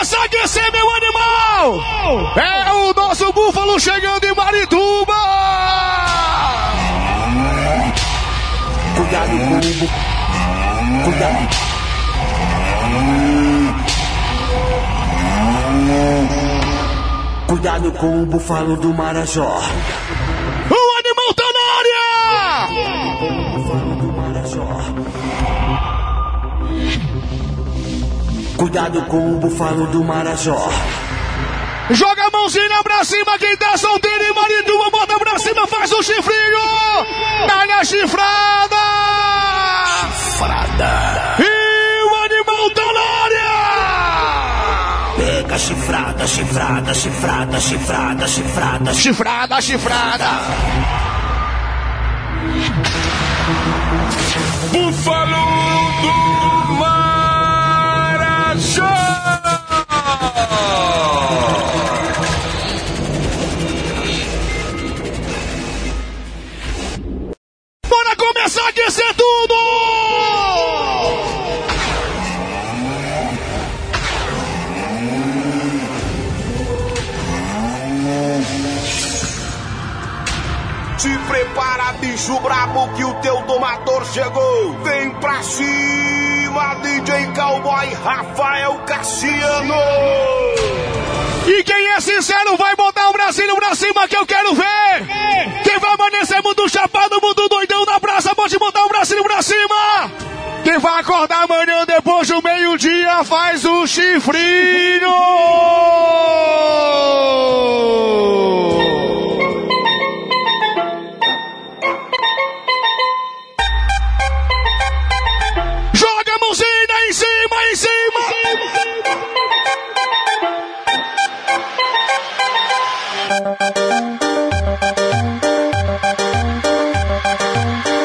começar aquecer, meu animal! É o nosso búfalo chegando em Marituba! Cuidado com o búfalo. Cuidado. Cuidado com o búfalo do Marajó. Cuidado com o búfalo do Marajó. Joga a mãozinha pra cima, quem tá solteiro em Marituba, bota pra cima, faz o chifrinho! Dá na chifrada! Frada. E o animal tá na área! Pega chifrada, chifrada, chifrada, chifrada, chifrada. Chifrada, chifrada! Búfalo do Marajó! Bora começar a aquecer tudo! Te prepara, bicho brabo, que o teu tomador chegou. Vem pra cima, DJ Cowboy Rafael Cassiano. E quem é sincero vai botar o bracinho pra cima que eu quero ver! Quem vai amanhecer mundo chapado, mundo doidão na praça, pode botar o bracinho pra cima! Quem vai acordar amanhã depois do meio-dia faz o chifrinho!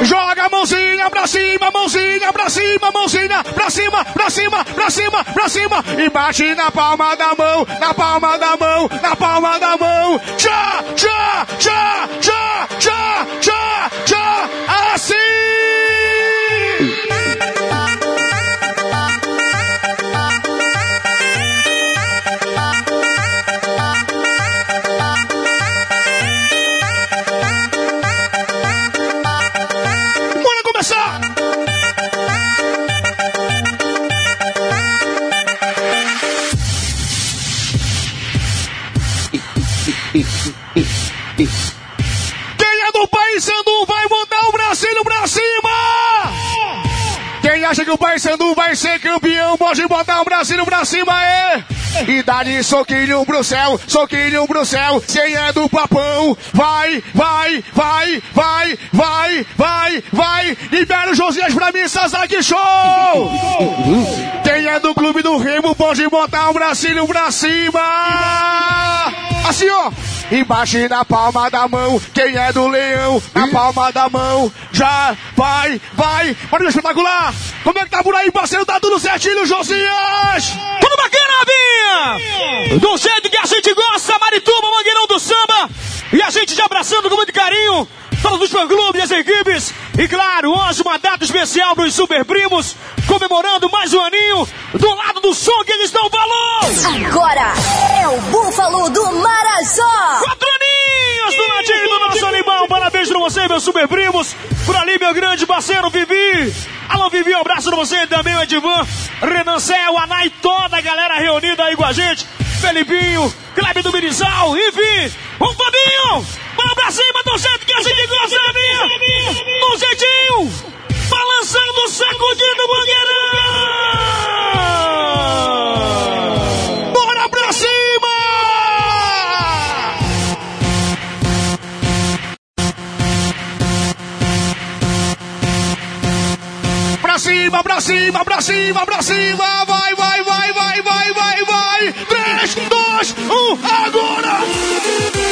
Joga a mãozinha pra cima, mãozinha pra cima, mãozinha pra cima, pra cima, pra cima, pra cima. E bate na palma da mão, na palma da mão, na palma da mão. Tchá, tchá, tchá, tchá, tchá, tchá, tchá. Assim! Acha que o País Sandu vai ser campeão pode botar o bracinho pra cima, é! E dá-lhe soquinho pro céu, soquinho pro céu. Quem é do papão, vai, vai, vai, vai, vai, vai, vai. Libera o Josias pra mim, Sasaki Show! Quem é do clube do Remo pode botar o bracinho pra cima! Assim, ó! Embaixo na palma da mão, quem é do leão, na palma da mão, já vai, vai, olha o espetacular! Como é que tá por aí, parceiro? Tá tudo certinho, Josias! Tudo bacana, Binha! Do jeito que a gente gosta, Marituba, Mangueirão do Samba. E a gente te abraçando com muito carinho. Todos os fã-clubes, as equipes. E claro, hoje uma data especial pros Super Primos. Comemorando mais um aninho. Do lado do som que eles dão valor. Agora é o Búfalo do Marajó. Quatro aninhos do ladinho do nosso animal. Parabéns pra você, meus super primos. Por ali, meu grande parceiro, Vivi. Alô, Vivi, um abraço pra você também, o Edivan, Renan Céu, Anai, toda a galera reunida aí com a gente. Felipinho, Kleber do Mirizal, enfim. Um Fabinho. Vamos pra cima do jeito que a gente gosta, minha. Do jeitinho. Balançando, sacudindo o mangueirão. Bora pra cima! Pra cima, pra cima, pra cima, pra cima! Vai, vai, vai, vai, vai, vai, vai! 3, 2, 1, agora!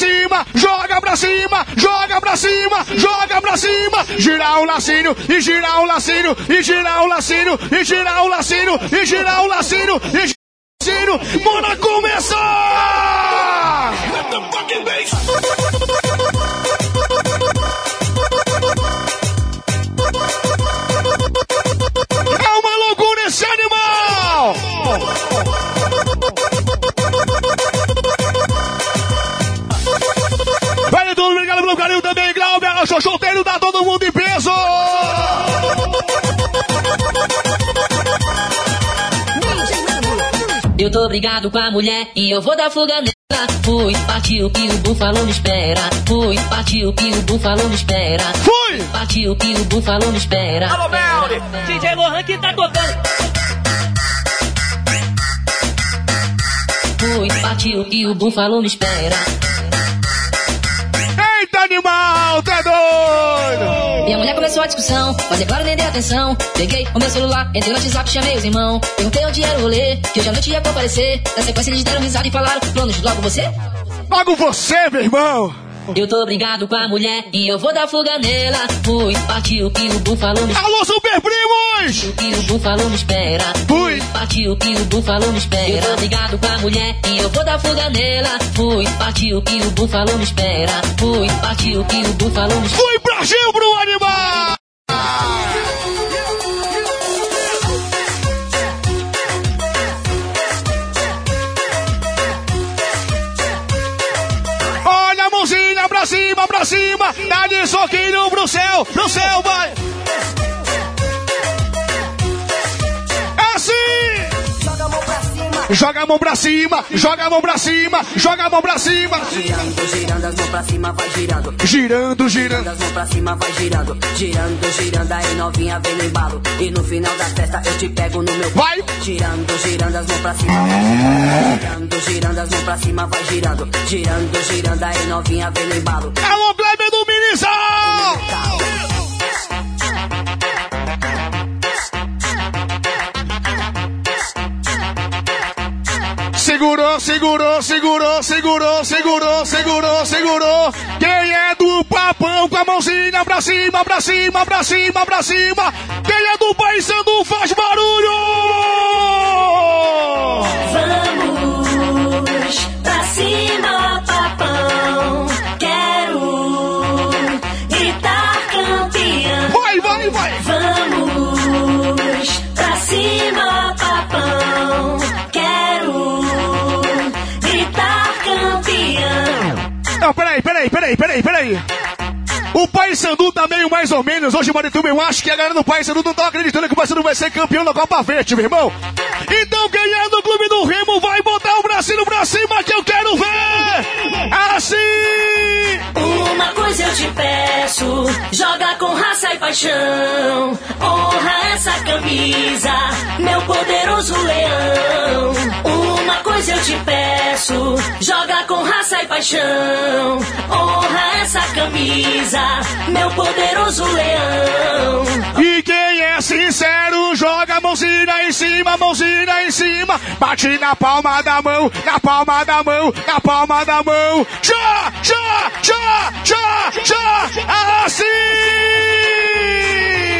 Cima, joga pra cima, joga pra cima, joga pra cima. Girar o lacinho, e girar o lacinho, e girar o lacinho, e girar o lacinho, e girar o lacinho, e girar o lacinho. Bora começar! É Glauber. O solteiro dá todo mundo em peso! Eu tô brigado com a mulher e eu vou dar fuga nela. Fui, partiu que o búfalo me espera. Fui, partiu que o búfalo me espera. Fui! Partiu que o búfalo me espera. Alô, Belly! DJ Lohan que tá tocando. Fui, partiu que o búfalo me espera. Doido! Minha mulher começou a discussão, mas é claro, nem dei atenção. Peguei o meu celular, entrei no WhatsApp, chamei os irmãos. Perguntei onde era o rolê, que hoje à noite ia comparecer. Na sequência eles deram risada e falaram, planos, logo você? Logo você, meu irmão! Eu tô brigado com a mulher e eu vou dar fuga nela. Fui, partiu que o búfalo me Alô, Super Primos! que o búfalo me espera. Fui! Partiu que o búfalo me espera. Eu tô brigado com a mulher e eu vou dar fuga nela. Fui, partiu que o búfalo me espera. Fui, partiu que o búfalo me espera. Fui pra Gil pro animal! Pra cima, dá de soquinho pro céu, pro céu, vai! Joga a mão pra cima, joga a mão pra cima, joga a mão pra cima. Girando, girando, as mãos pra cima, vai girando. Girando, girando. As mãos pra cima, vai girando. Girando, girando, aí novinha vem no embalo. E no final da festa eu te pego no meu. Vai! Girando, girando, as mãos pra cima. Girando, girando, as mãos pra cima, vai girando. Girando, girando, aí novinha vem no embalo. Alô, Kleber do Minizão! Segurou, segurou, segurou, segurou, segurou, segurou, segurou. Quem é do papão com a mãozinha pra cima, pra cima, pra cima, pra cima. Quem é do Paysandu faz barulho! Peraí, peraí, peraí, peraí, peraí. O Paysandu tá meio mais ou menos. Hoje, Marituba, eu acho que a galera do Paysandu não tá acreditando que o Paysandu vai ser campeão da Copa Verde, meu irmão. Então, quem é do Clube do Remo vai botar o bracinho pra cima que eu quero ver! Assim! Uma coisa eu te peço, joga com raça e paixão. Honra essa camisa, meu poderoso leão. Uma coisa eu te peço, joga com raça e paixão. Honra essa camisa, meu poderoso leão. E quem é sincero, joga a mãozinha em cima, mãozinha em cima. Bate na palma da mão, na palma da mão, na palma da mão. Tchá, tchá, tchá, tchá, tchá, assim!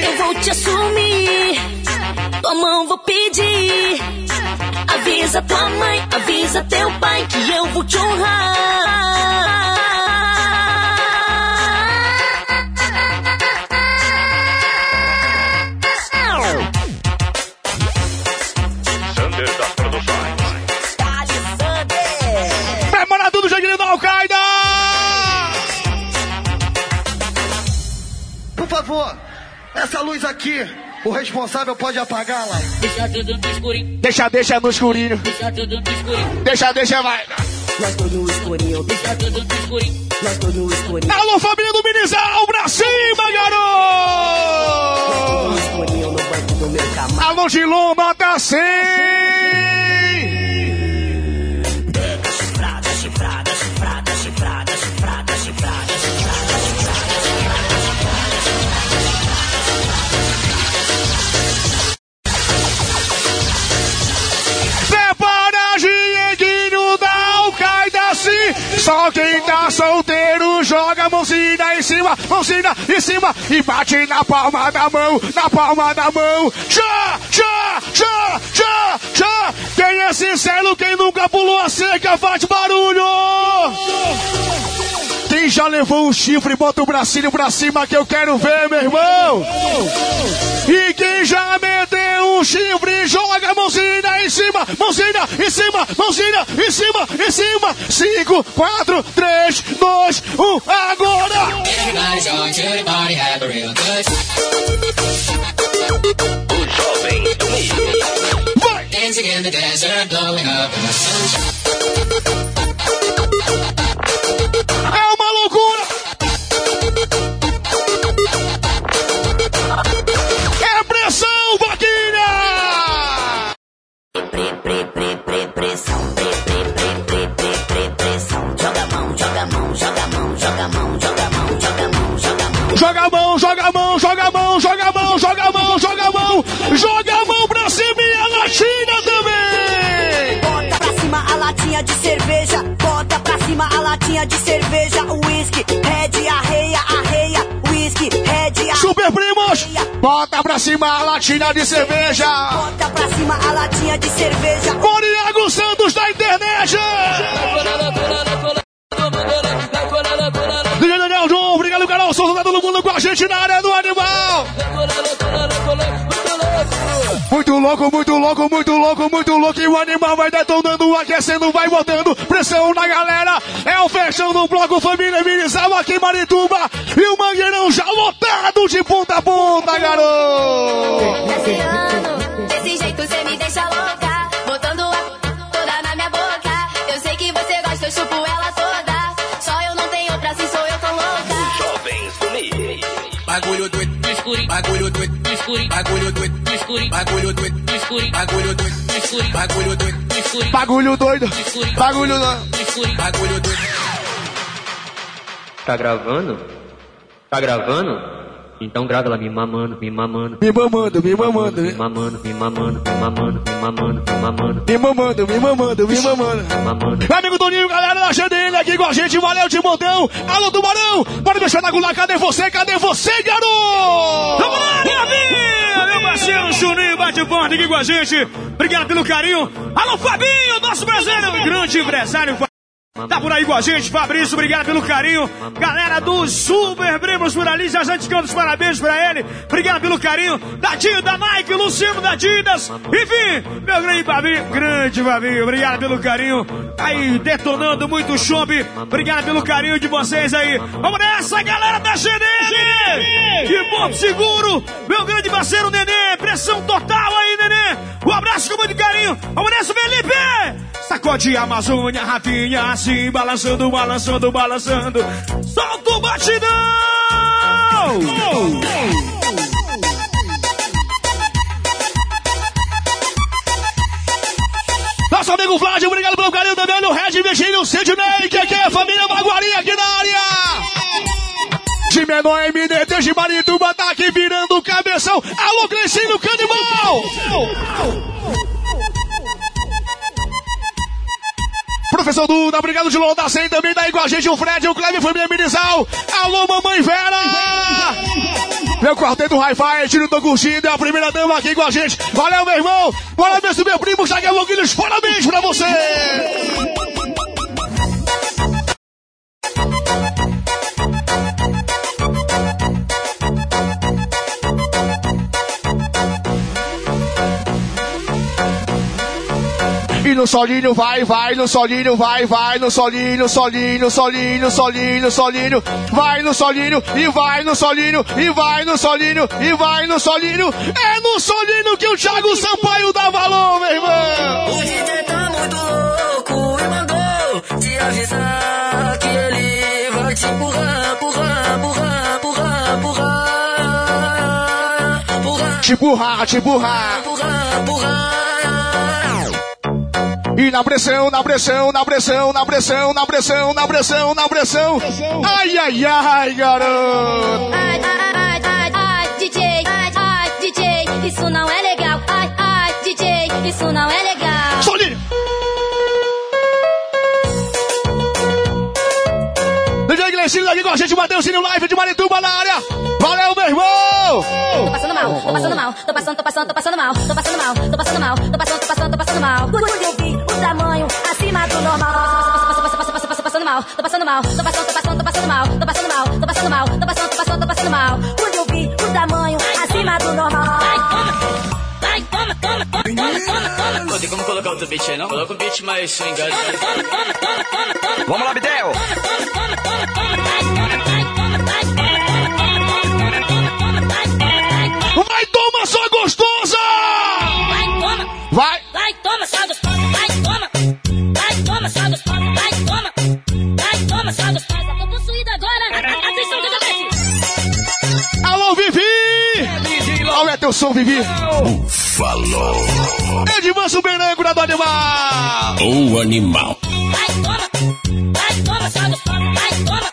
Eu vou te assumir, tua mão vou pedir. Avisa tua mãe, avisa teu pai que eu vou te honrar. Responsável pode apagar lá. Deixa tudo no escurinho. Deixa, deixa no escurinho. Deixa tudo no escurinho. Deixa, deixa, vai. Nós todos no escurinho, Deixa tudo no escurinho. nós no escurinho. Alô, família do Minizal, pra cima, garoto! Alô, Gilon, nota 100! Mãozinha em cima e bate na palma da mão, na palma da mão. Já, já, já, já, já! Quem é sincero, quem nunca pulou a cerca, faz barulho! Quem já levou um chifre, bota o bracinho pra cima que eu quero ver, meu irmão! E quem já meteu um chifre, joga a mãozinha em cima, mãozinha em cima, mãozinha em cima, em cima. 5, 4, 3, 2, 1, agora! Vai! Dancing in the desert, blowing up in the sunshine. Joga a mão, pra cima e a latina também! Bota pra cima a latinha de cerveja. Bota pra cima a latinha de cerveja. Whisky, red, arreia, arreia. Whisky, red, Super primos, bota pra cima a latina de cerveja! Bota pra cima a latinha de cerveja. Moriago Santos da internet! DJ Daniel João, obrigado, Carol Souza, tá todo mundo com a gente na área do Muito louco, muito louco, muito louco, muito louco. E o animal vai detonando, aquecendo, vai botando pressão na galera. É o fechão do bloco Família Minizal aqui em Marituba. E o Mangueirão já lotado de ponta a ponta, garoto! Desse jeito cê me deixa louca. Botando a toda na minha boca. Eu sei que você gosta, eu chupo ela toda. Só eu não tenho outra, assim sou eu tão louca. Jovens do Mix. Bagulho doido. Bagulho doido escurinho. Bagulho doido escurinho. Bagulho doido escurinho. Bagulho doido escurinho. Bagulho doido escurinho. Bagulho doido, bagulho doido. no escurinho. Bagulho doido. Tá gravando? Tá gravando? Então grava ela me mamando, me mamando. Me mamando, me mamando, Me me mamando, me mamando, me mamando, me mamando, me mamando, me mamando, me mamando, me mamando. me mamando. Meu amigo Toninho, galera da GDN aqui com a gente, valeu Timotão, alô Tubarão, bora meu espetacular, cadê você, cadê você, garoto? Vamos lá, filha! Meu parceiro Juninho bate aqui com a gente. Obrigado pelo carinho. Alô, Fabinho, nosso brasileiro, grande empresário. Tá por aí com a gente, Fabrício, obrigado pelo carinho. Galera do Super Primos por ali, já já te canto os parabéns pra ele. Obrigado pelo carinho. Da Dinho, da Nike, Luciano da Adidas. Enfim, meu grande Fabinho, grande Fabinho, obrigado pelo carinho. Aí, detonando muito chope. Obrigado pelo carinho de vocês aí. Vamos nessa, galera da GDM! Que bom seguro, meu grande parceiro Nenê. Pressão total aí, Nenê. Um abraço com muito carinho. Vamos nessa, Felipe! Sacode a Amazônia, Rafinha, assim, balançando, balançando, balançando. Solta o batidão! Nosso amigo Vlad, obrigado pelo carinho também no Red Virgílio Sidney, que aqui é a família Maguari aqui na área. De menor MDT de Marituba tá aqui virando o cabeção. Alô, Cleicinho Canibal! Professor Duda, obrigado de Londra 100 também daí com a gente o Fred, o Cleber, família Minizal. Alô, mamãe Vera! Meu quarteto Hi-Fi, tiro tô curtindo, é a primeira dama aqui com a gente. Valeu, meu irmão! Se meu primo Jaguar Longuinhos, parabéns pra você! No solinho, vai, vai no solinho, vai, vai no solinho, solinho, solinho, solinho, solinho, vai no solinho e vai no solinho e vai no solinho e vai no solinho. É no solinho que o Thiago Sampaio dá valor, meu irmão. O DJ tá muito louco e mandou te avisar que ele vai te empurrar, empurrar, empurrar, empurrar, empurrar. Empurrar, Te burrar, te burrar. empurrar, empurrar. E na pressão, na pressão, na pressão, na pressão, na pressão, na pressão, na pressão. Ai, ai, ai, garoto. Ai, ai, ai, ai, DJ, ai, ai, DJ, isso não é legal. Ai, ai, DJ, isso não é legal. Solinho. DJ Glecinho aqui com a gente, Mateuzinho Live de Marituba na área. Valeu, meu irmão. Tô passando mal, tô passando mal, tô passando, tô passando, tô passando mal, tô passando mal, tô passando mal, tô passando, tô passando, tô passando mal. Quando eu vi o tamanho do normal. Tô passando, tô passando mal, tô passando mal, tô passando, tô passando, tô passando mal, tô passando mal, tô passando mal, tô passando, tô passando, tô passando mal. Quando eu vi o tamanho acima do normal. Vai, toma, toma, toma, toma, toma, toma. Pô, tem como colocar outro beat aí, não? Coloca um beat mais swingado. Toma, toma, toma, toma, toma. Vamos lá, Bidel. Toma, toma, toma, toma. Vai, toma, vai, toma, vai, toma, toma, toma, toma, toma, vai, vai, toma. Vai, toma, sua gostosa. Vai, toma. Vai. Som, Vivi. Falou. Edvanço Benan, curador animal. O animal. Vai, toma. Vai, toma, só gostosa. Vai, toma.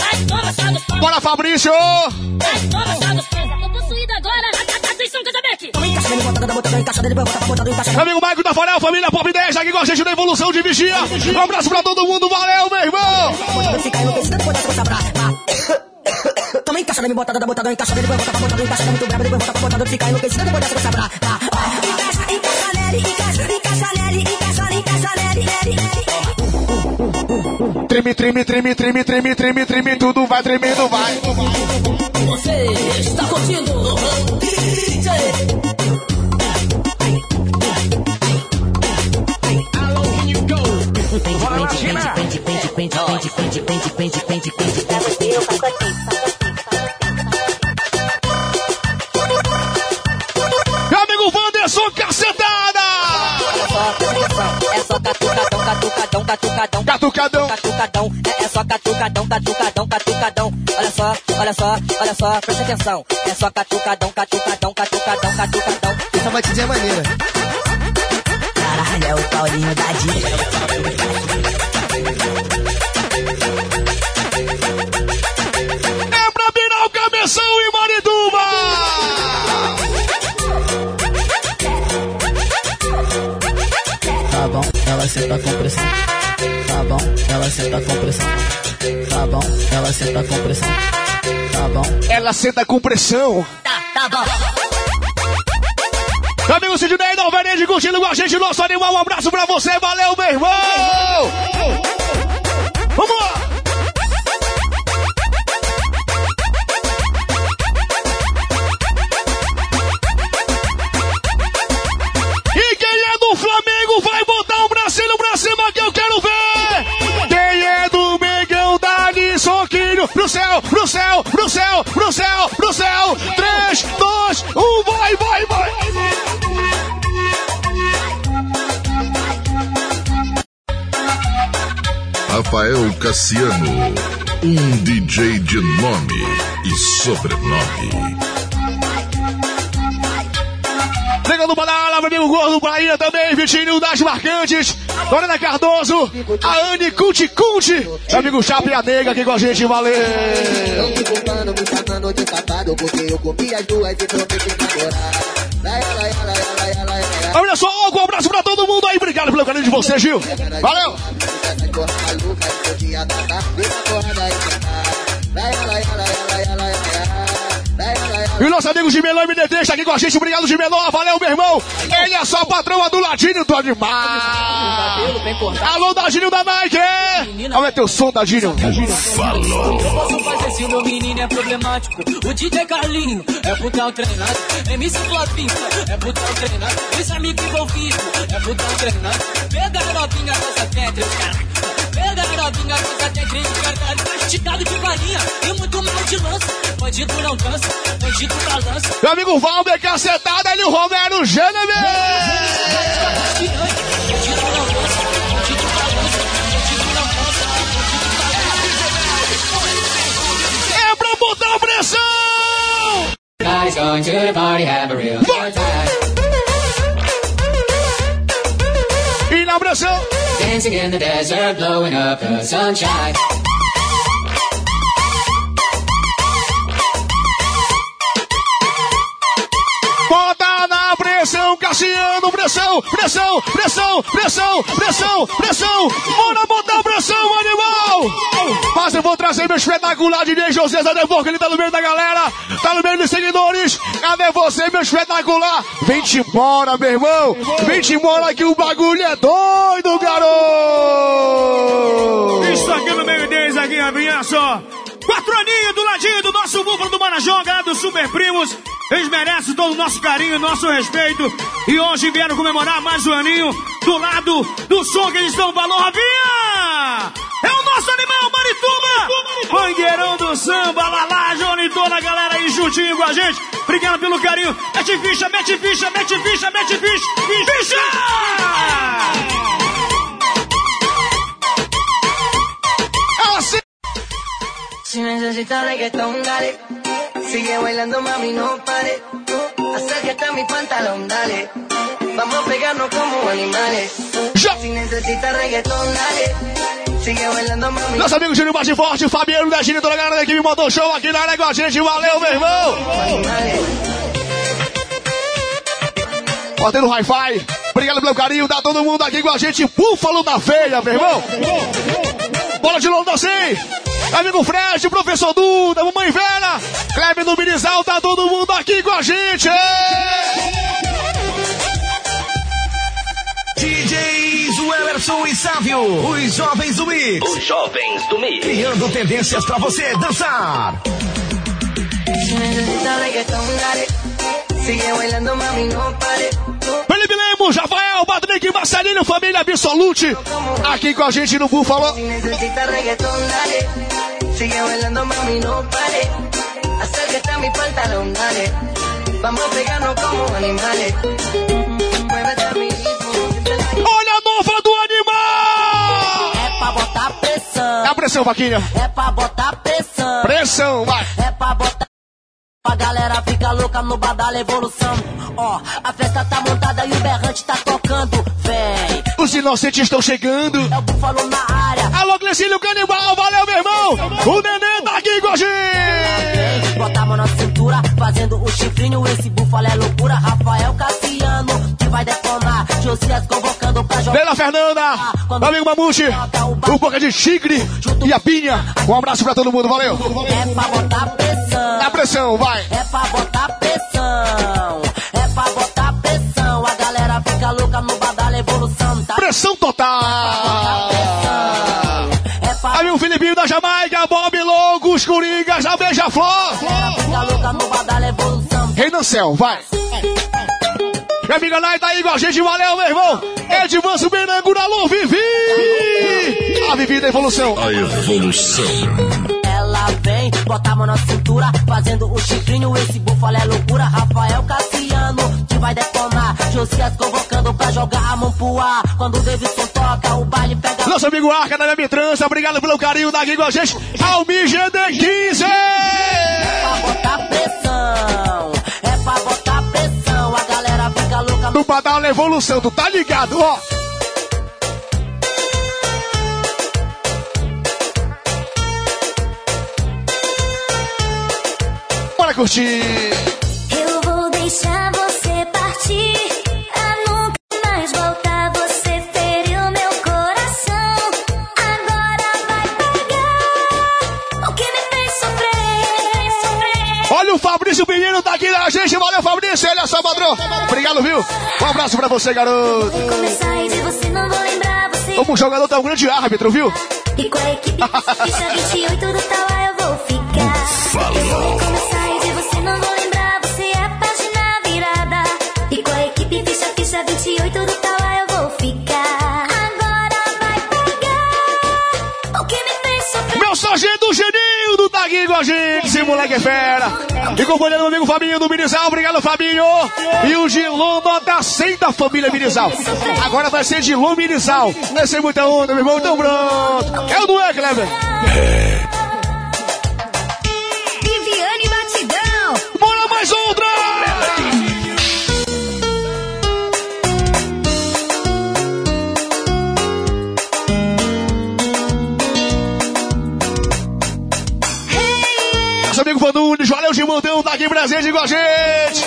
Vai, toma, só gostosa. Bora, Fabrício. Vai, toma, só gostosa. Tô possuída agora. Atenção, Cadabete. Amigo Maico da Forel, família Pop 10, aqui com a gente na evolução de vigia. Um abraço pra todo mundo, valeu, meu irmão. Encaixada, me bota da botadão, encaixada, depois volta pra botadão, encaixada muito brava, depois volta pra botadão, fica enlouquecido, depois dessa coisa brava. Encaixa, encaixa nele, encaixa, encaixa nele, encaixa, encaixa nele, nele. Treme, treme, treme, treme, treme, treme, treme, tudo vai tremendo, vai. Você está curtindo o DJ. Meu catucadão, catucadão, catucadão. Olha só, olha só, olha só, presta atenção. É só catucadão, catucadão, catucadão, catucadão. Essa batidinha é maneira. Caralho, é o Paulinho da Dica. É pra virar o cabeção e Marituba. Tá bom, ela senta com pressão. Tá bom, ela senta com pressão. Tá bom, ela senta com pressão. Tá bom. Ela senta com pressão. Tá, tá bom. Amigo Sidney da Alverejo curtindo com a gente, nosso animal. Um abraço pra você, valeu, meu irmão. Céu, pro céu, pro céu, pro céu. Três, dois, um, vai, vai, vai. Rafael Cassiano, um DJ de nome e sobrenome. Pegando banana, meu amigo gordo, Bahia também, Vitinho das Marcantes, Lorena Cardoso, a Anne Cunti Cunti, meu amigo Chapa e a Nega aqui com a gente, valeu! mano me chamando de safado Porque eu comi as duas e prometi namorar Olha só, um abraço pra todo mundo aí Obrigado pelo carinho de você, Gil Valeu! E o nosso amigo Gimelão MDT está aqui com a gente. Obrigado, Gimelão. Valeu, meu irmão. Ele é só o patrão aduladinho do animal. Alô, Dadinho da Nike. Qual é teu som, Dadinho? Falou. O menino é problemático, o DJ Carlinho é putão treinado. MC Flopinho é putão treinado. Esse amigo envolvido é putão treinado. Pega a novinha dessa tetra, Pega a novinha dessa tetra, caralho. Esticado de balinha e muito mal de lança. Bandido não dança, bandido balança. Meu amigo Valber cacetada e o Romero. Bandido pra botar pressão! Guys going to the party, have a real good time. Na pressão. Dancing in the desert, blowing up the sunshine. Pressão, Cassiano, pressão, pressão, pressão, pressão, pressão, pressão. Bora botar pressão, animal! Mas eu vou trazer meu espetacular DJ José Zadevor, que ele tá no meio da galera, tá no meio dos seguidores. Cadê você, meu espetacular? Vem-te embora, meu irmão. Vem-te embora que o bagulho é doido, garoto! Isso aqui no meio deles, aqui, Rafinha, só. Quatro aninhos do ladinho do nosso búfalo do Marajó, galera dos Super Primos. Eles merecem todo o nosso carinho e nosso respeito. E hoje vieram comemorar mais um aninho do lado do som que eles dão valor! É o nosso animal, Marituba! Mangueirão do samba, Lalá, Johnny, toda a galera aí juntinho com a gente. Obrigado pelo carinho. Mete ficha, mete ficha, mete ficha, mete ficha, ficha! Assim. Si necesitas reggaetón, dale. Sigue bailando, mami, no pare. Acércate a mi pantalón, dale. Vamos a pegarnos como animales. Si necesitas reggaetón, dale. Sigue bailando, mami. Nosso amigo Júnior Bate Forte, Fabiano da Gine, toda a galera da equipe mandou show aqui na área com a gente. Valeu, meu irmão! Batendo Hi-Fi. Obrigado pelo carinho, tá todo mundo aqui com a gente. Búfalo da Feia, meu irmão! Bola de Londres assim! Amigo Fred, professor Duda, mamãe Vera, Kleber do Mirizal, tá todo mundo aqui com a gente! DJs Emerson e Sávio, os jovens do Mix. Os jovens do Mix. Criando tendências pra você dançar. Sigue bailando, mami, no pare. Felipe Lemos, Rafael, Patrick, Marcelinho, família Absolute, aqui com a gente no reggaetón, dale. Sigue bailando, mami, no pare. Acércate a mi pantalón, dale. Vamos a pegarnos como animales. Muévete a mi. Olha a nova do animal! É pra botar pressão. É a pressão, Vaquinha. É pra botar pressão. Pressão, vai. É pra botar. A galera fica louca no badala evolução. Ó, a festa tá montada e o berrante tá tocando. Vem. Os inocentes estão chegando. É o búfalo na área. Alô, Glecílio Canibal, valeu, meu irmão. O neném tá aqui gente. Bota a mão na cintura, fazendo o chifrinho. Esse búfalo é loucura. Rafael Cassiano, que vai detonar. Josias convocando pra jogar. Bela Fernanda, meu amigo Mamute, o Boca de Tigre e a Pinha. Um abraço pra todo mundo, valeu. É pra botar pressão. Na pressão, vai. É pra botar pressão. Fica louca no badala evolução. Tá Pressão total. É pra Aí o Filipinho da Jamaica, Bob Longo, os Coringas da Beija-Flor. fica louca no badala evolução. Rei Nancel, vai. Minha amiga Nai tá aí com a gente, valeu, meu irmão. Edvanço Benango na Lu, Vivi. A Vivi da evolução. A evolução. Ela vem, bota a mão na cintura, fazendo o chifrinho. Esse búfalo é loucura. Rafael Cassiano, que vai detonar. Josias convocando pra jogar a mão pro ar. Quando o Davidson toca, o baile pega. Nosso amigo Arca da minha trança, obrigado pelo carinho daqui com a gente. Almi GD15. É pra botar pressão. É pra botar pressão. A galera fica louca No Badal Evolução, tu tá ligado, ó. Bora curtir. Eu vou deixar você partir. A nunca mais voltar. Você feriu meu coração. Agora vai pegar o que me fez sofrer. Olha o Fabrício Pinheiro tá aqui na gente. Valeu, Fabrício. Ele é só padrão. Obrigado, viu? Um abraço pra você, garoto. Começar e de você não vou lembrar. Você Como jogador tá um grande árbitro, viu? e com a equipe. Ficha 28 do tal, eu vou ficar. Falou. Eu vou começar de você não vou lembrar. Você é a página virada. E com a equipe ficha, ficha 28 do tal eu vou ficar. Agora vai pegar o que me fez sofrer. Meu sargento Geninho do Taguinho com a gente, esse moleque é fera. E companheiro do amigo Fabinho do Mirizal, obrigado Fabinho. E o Gilon nota 100 da família Mirizal. Agora vai ser Gilon Mirizal. Vai ser muita onda, meu irmão, então pronto. É ou não é, Kleber? Viviane Aqui presente com a gente.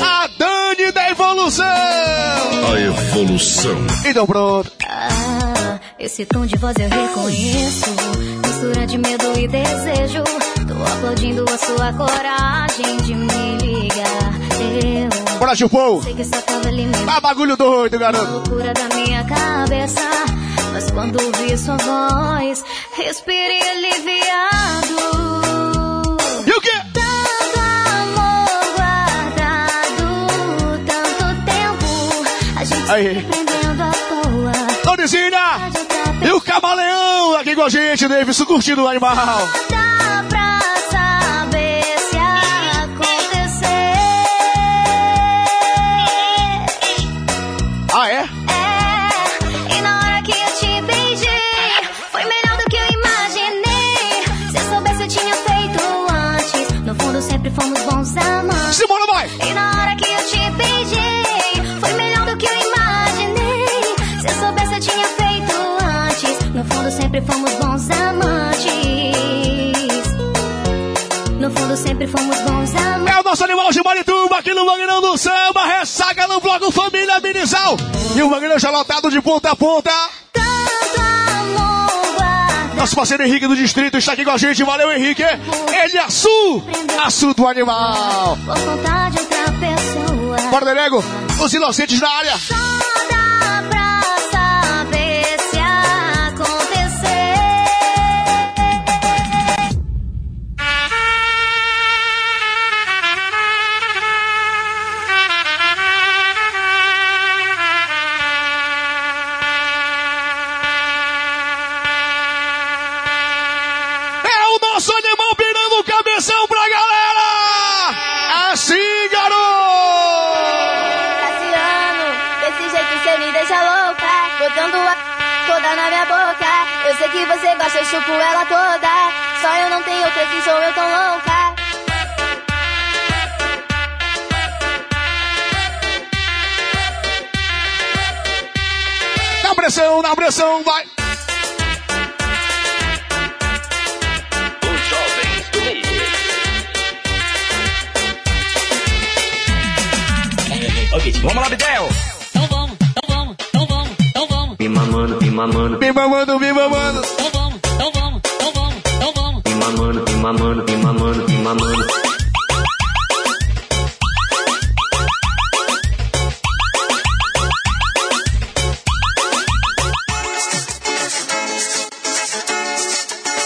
A Dani da Evolução. A evolução. Então pronto. Ah, esse tom de voz eu reconheço. Mistura de medo e desejo. Tô aplaudindo a sua coragem de me ligar. Eu Bora, Chupou. Tá bagulho doido, garoto. loucura da minha cabeça. Mas quando ouvi sua voz, respirei aliviado. Aí. Donizinha! E o Camaleão aqui com a gente, Davidson, curtindo o animal. Sempre fomos bons amantes. É o nosso animal de Marituba aqui no Mangueirão do Samba, ressaca no bloco Família Minizal. E o Mangueirão já lotado de ponta a ponta. Nosso parceiro Henrique do Distrito está aqui com a gente, valeu Henrique. Ele é a Sul, a Sul do animal. Por conta de outra pessoa. Bora, Derego, os inocentes na área. Cabeção pra galera. Assim, garoto. Cassiano, desse jeito cê me deixa louca. Botando a toda na minha boca. Eu sei que você gosta, eu chupo ela toda. Só eu não tenho que sou eu tão louca. Na pressão, na pressão, vai. Vamos lá, Bidel. Então vamos, então vamos, então vamos, então vamos. Me mamando, me mamando, Me mamando, me mamando. Então vamos, então vamos, então vamos, então vamos. me mamando, me mamando, me mamando, me mamando.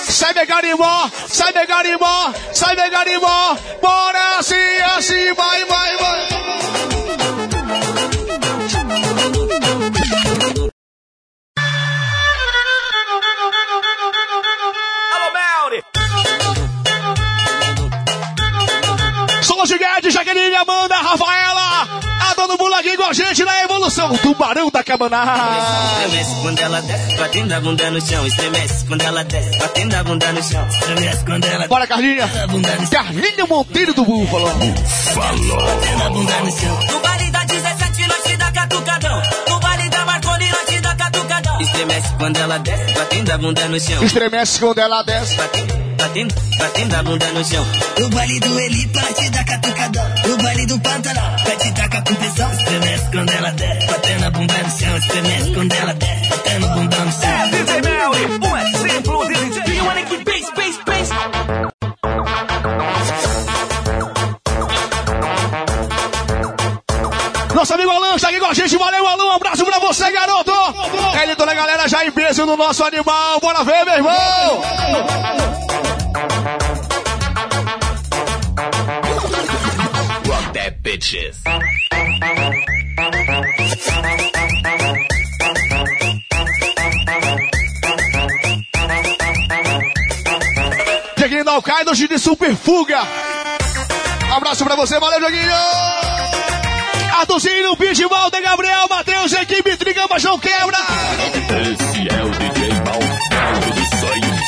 Sai de garimbó, sai de garimbó, sai de garimbó. Bora assim, assim, vai, vai, vai. Aqui com a gente na evolução. Tubarão da Cabanagem. Estremece quando ela desce, batendo a bunda no chão. Estremece quando ela desce, batendo a bunda no chão. Estremece quando ela Bora, Carlinha. Carlinha Monteiro do Búfalo. batendo a bunda no chão. No baile da 17 nós te dá catucadão. No baile da Marconi nós te dá catucadão. Estremece quando ela desce, batendo a bunda no chão. Estremece quando ela desce. Batendo, batendo, batendo a bunda no chão. No baile do Elipa, te dá catucadão. No baile do Pantanal, vai te tacar com pressão. Estremece quando ela desce, batendo a bunda no chão. Estremece quando ela desce, batendo a bunda no chão. É DJ Melri, um exemplo de DJ. Bass, bass, bass. Nosso amigo Alan está aqui com a gente. Valeu, Alan. Um abraço pra você, garoto. É e toda a galera já em peso no nosso animal. Bora ver, meu irmão. Rock that bitches. Joguinho da Al-Qaeda, hoje de Super Fuga. Um abraço pra você, valeu, Joguinho! Arthurzinho, Pitbull, de Gabriel, Matheus, equipe Triga, Baixão Quebra! Esse é o DJ Malvado dos sonhos.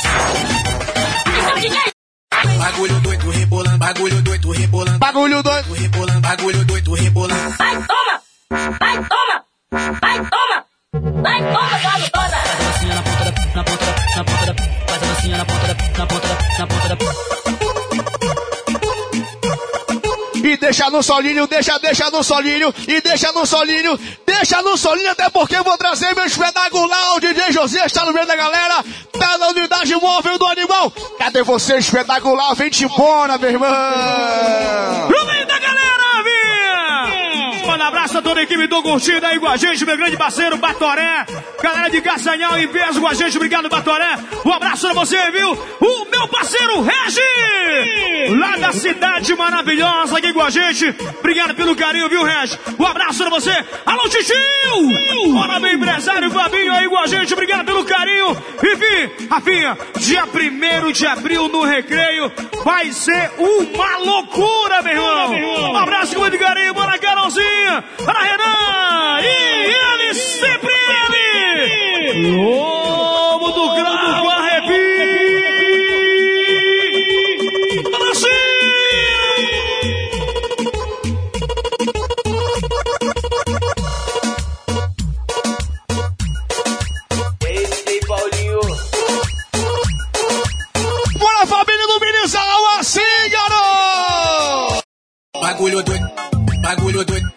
Bagulho doido rebolando, bagulho doido rebolando. Bagulho doido rebolando, bagulho doido rebolando. Vai, toma! Vai, toma! Vai, toma! Vai, toma, Galo, toda! Faz a massinha na ponta da, na ponta da, na ponta da, faz a massinha na ponta da, na ponta da, na ponta da. Deixa no solinho, deixa, deixa no solinho, e deixa no solinho, deixa no solinho, até porque eu vou trazer meu espetacular. O DJ José está no meio da galera, tá na unidade móvel do animal. Cadê você, espetacular? Vem te embora, meu irmão. Toda a equipe do Curtida aí com a gente, meu grande parceiro Batoré. Galera de Castanhal em peso com a gente, obrigado Batoré. Um abraço pra você, viu? O meu parceiro Regi! Lá da cidade maravilhosa aqui com a gente. Obrigado pelo carinho, viu, Regi? Um abraço pra você. Alô, Titio! Bora, meu empresário Fabinho aí com a gente, obrigado pelo carinho. Enfim, Rafinha, dia 1 de abril no Recreio vai ser uma loucura, meu irmão. Um abraço com muito carinho, bora, Carolzinha, para Renan e ele, sempre ele, Lobo do Grau do Arrepi. Bora, família do Minizal, assim, garoto! Bagulho doido, bagulho doido,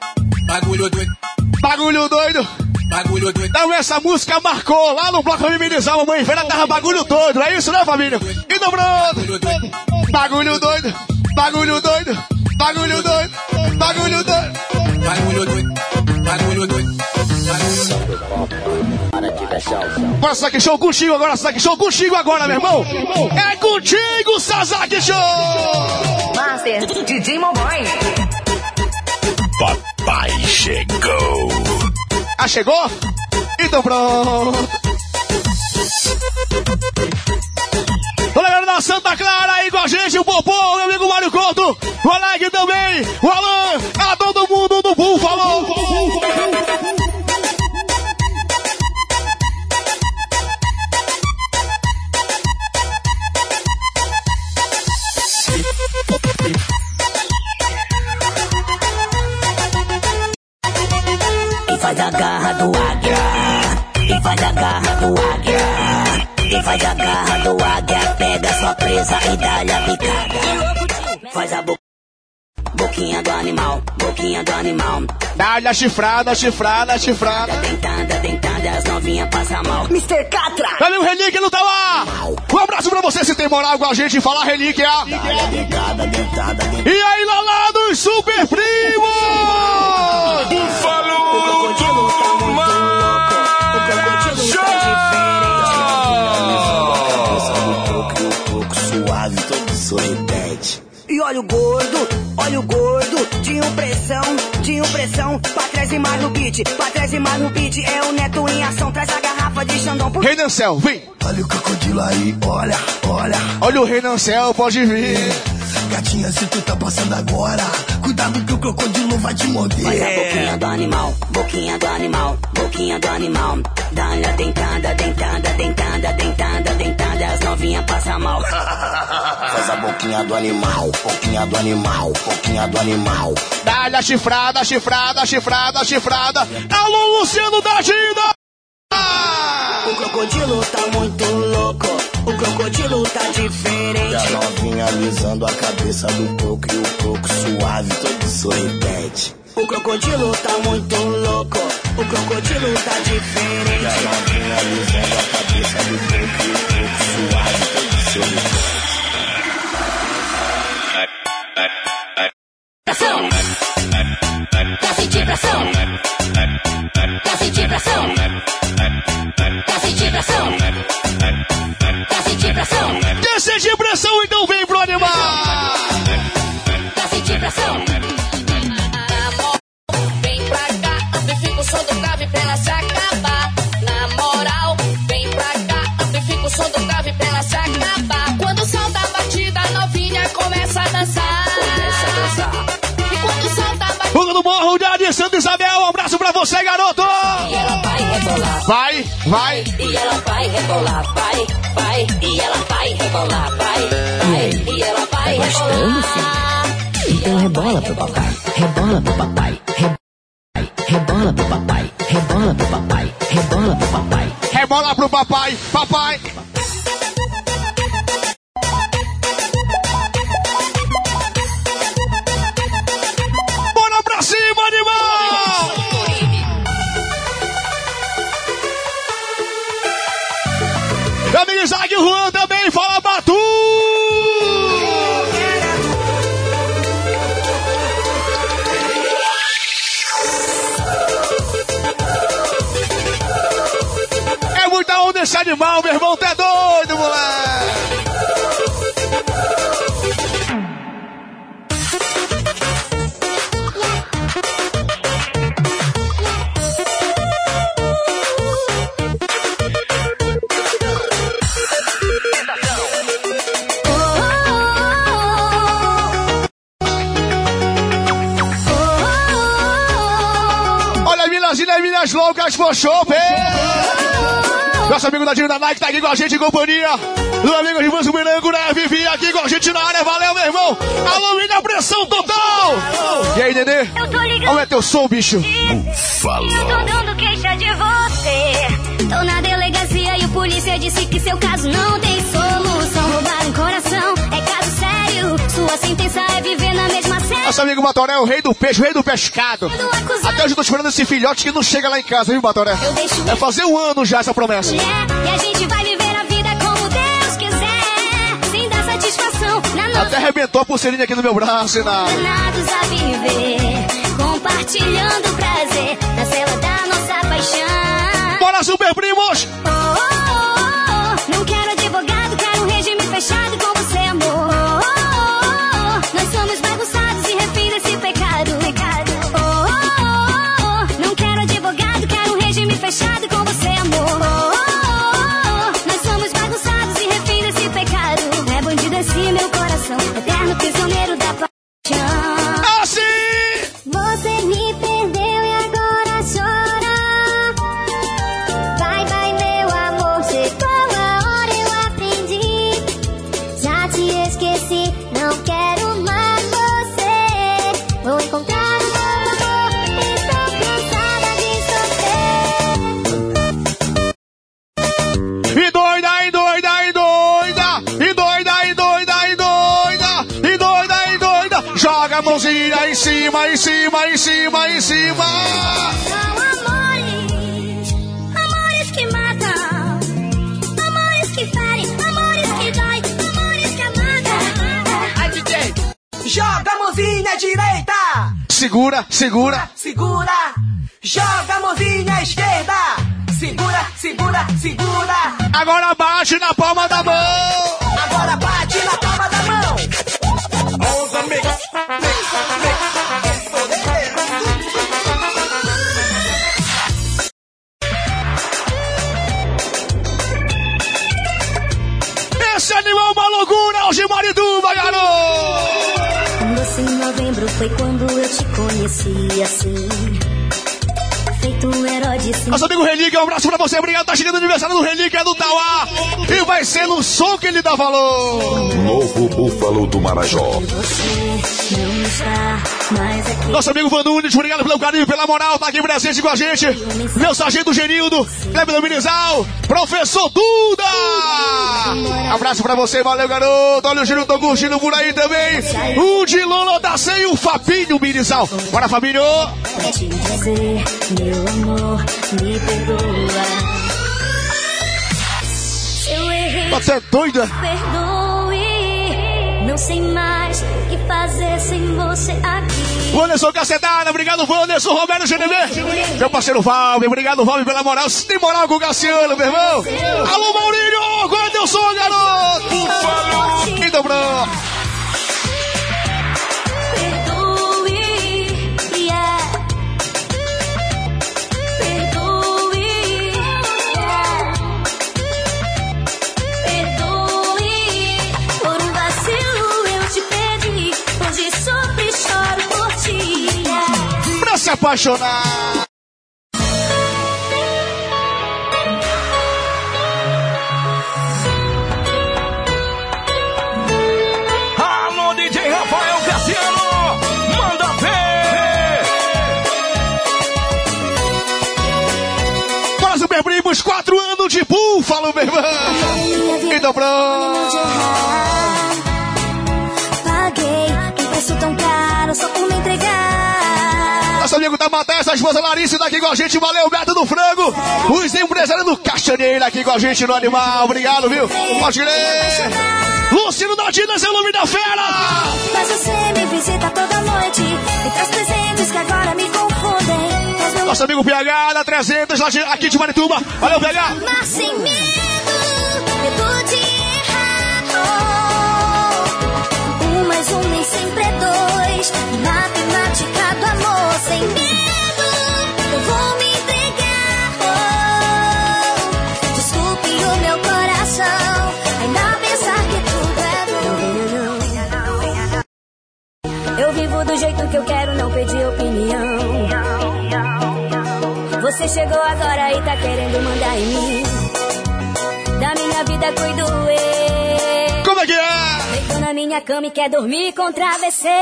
bagulho doido, Bagulho doido. bagulho doido. Então essa música marcou lá no bloco de Minizal, mamãe velha tava bagulho doido, é isso, né, família? Então pronto. Bagulho doido, bagulho doido, bagulho doido, bagulho doido. Bagulho doido, bagulho doido. Bora, Sasaki Show contigo agora, Sasaki Show contigo agora, meu irmão. É contigo, Sasaki Show! Master, DJ Malboy. Papai chegou. Ah, chegou? Então pronto. Ô, galera da Santa Clara aí com a gente, o Popô, meu amigo Mário Couto, o Aleg também, o Alan, a todo mundo do. E faz a garra do águia. E faz a garra do águia. E faz a garra do águia. Pega sua presa e dá-lhe a picada. Faz a bo boquinha do animal. Boquinha do animal. Dá-lhe a chifrada, chifrada, chifrada. Dentada, dentada, as novinhas passam mal. Mr. Catra. Cadê o Relíquia não tá lá? Um abraço pra você se tem moral com a gente e falar Relíquia. Dentada, dentada, dentada. E aí, Lala dos Super Primos! Sorridente. E olha o gordo, olha o gordo, de impressão, de impressão. Pra trás e mais no beat, pra trás e mais no beat. É o neto em ação, traz a garrafa de Xandão. Por... Rei Nancel, vem! Olha o crocodilo aí, olha, olha. Olha o Rei Nancel, pode vir. Gatinha, se tu tá passando agora, cuidado que o crocodilo vai te morder. Faz a boquinha do animal, boquinha do animal, boquinha do animal. Dá-lhe a dentada, dentada, dentada, dentada, dentada, as novinhas passam mal. Faz a boquinha do animal, boquinha do animal, boquinha do animal. Dá-lhe a chifrada, chifrada, chifrada, chifrada. Alô, Luciano da Gina! O crocodilo tá muito louco, o crocodilo tá E a diferente. novinha alisando a cabeça do coco e o coco suave, todo sorridente. O crocodilo tá muito louco, o crocodilo tá E a diferente. novinha alisando a cabeça do coco e o coco suave, Vai. E ela vai rebolar, vai, vai. E ela vai rebolar, vai, vai. E ela vai Tá gostando, rebolar. Então rebola pro papai, rebola pro papai, rebola pro papai, rebola pro papai, rebola pro papai. Rebola pro papai, papai. Isaac Juan também fala Batu! Dadinho da Nike tá aqui com a gente em companhia. Do amigo Rivanço Mirango, né? Vivi aqui com a gente na área. Valeu, meu irmão. Alumínio, pressão total. E aí, Nenê? Aumenta teu som, bicho. Tô dando queixa de você. Tô na delegacia e o polícia disse que seu caso não tem solução. Roubar um coração é. Sua sentença é viver na mesma série. Nosso amigo Batoré é o rei do peixe, o rei do pescado. Até hoje eu tô esperando esse filhote que não chega lá em casa, viu, Batoré? É fazer um ano já essa promessa. E a gente vai viver a vida como Deus quiser. Sem dar satisfação na nossa Até arrebentou a pulseirinha aqui no meu braço e nada. Condenados a viver, compartilhando prazer na cela da nossa paixão. Bora, super primos! Segura, segura. Agora bate na palma da mão! Agora bate na palma da mão. Esse animal é uma loucura, hoje Marituba, garoto! Doce em novembro foi quando eu te conheci assim. Feito um herói de. Nosso amigo Relíquia, um abraço pra você, obrigado, tá chegando o aniversário do Relíquia do Tauá! E vai ser no som que ele dá valor! Novo Búfalo do Marajó. Você não. Nosso amigo Van Nunes, obrigado pelo carinho, pela moral, tá aqui presente com a gente. Meu sargento Genildo, Kleber Dominizal, professor Duda! Abraço pra você, valeu garoto. Olha o Genildo, tô curtindo por aí também. O Dilolo da Sem e o Fabinho Minizal. Bora, Fabinho! Meu amor, me perdoa. Você é doida? perdoe. Não sei mais o que fazer sem você aqui. Wanderson Cacetada, obrigado, Wanderson, Roberto GDB. Meu parceiro Valve, obrigado, Valve, pela moral. Tem moral com o Cassiano, meu irmão? Alô, Maurinho, Wanderson, garoto! Apaixonar. Alô, DJ Rafael Cassiano, manda ver! Super Primos, quatro anos de búfalo, meu irmão! Então pronto! Paguei um preço tão caro só por me entregar. Nosso amigo da Matéria, a esposa Larissa tá aqui com a gente, valeu, Beto do Frango! Os empresários do Caixaneira aqui com a gente no Animal, obrigado, viu? Pode crer! Luciano da Tina, seu nome da fera! Mas você me visita toda noite. Me traz presentes que agora me confundem. Nosso amigo PH da 300, lá de- aqui de Marituba, valeu, PH! amar cama e quer dormir com travesseiro.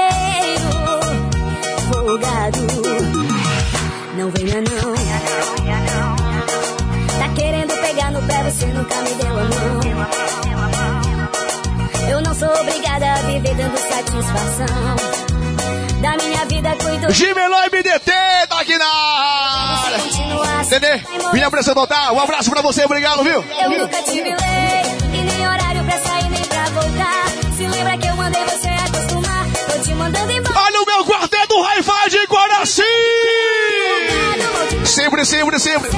Folgado. Não venha não. Tá querendo pegar no pé, você nunca me deu a mão. Eu não sou obrigada a viver dando satisfação. Da minha vida cuido Gimeló MDT tá aqui na área! Dedê, minha pressão total, um abraço pra você, obrigado, viu? Eu nunca tive lei eu mandei você acostumar? Tô te mandando embora. Olha o meu quarteto Hi-Fi de Guaraci! Sempre, sempre, sempre.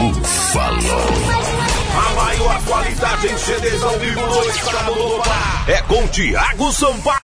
A maior qualidade em CDs ao vivo no estado do Pará é com Tiago Sampaio.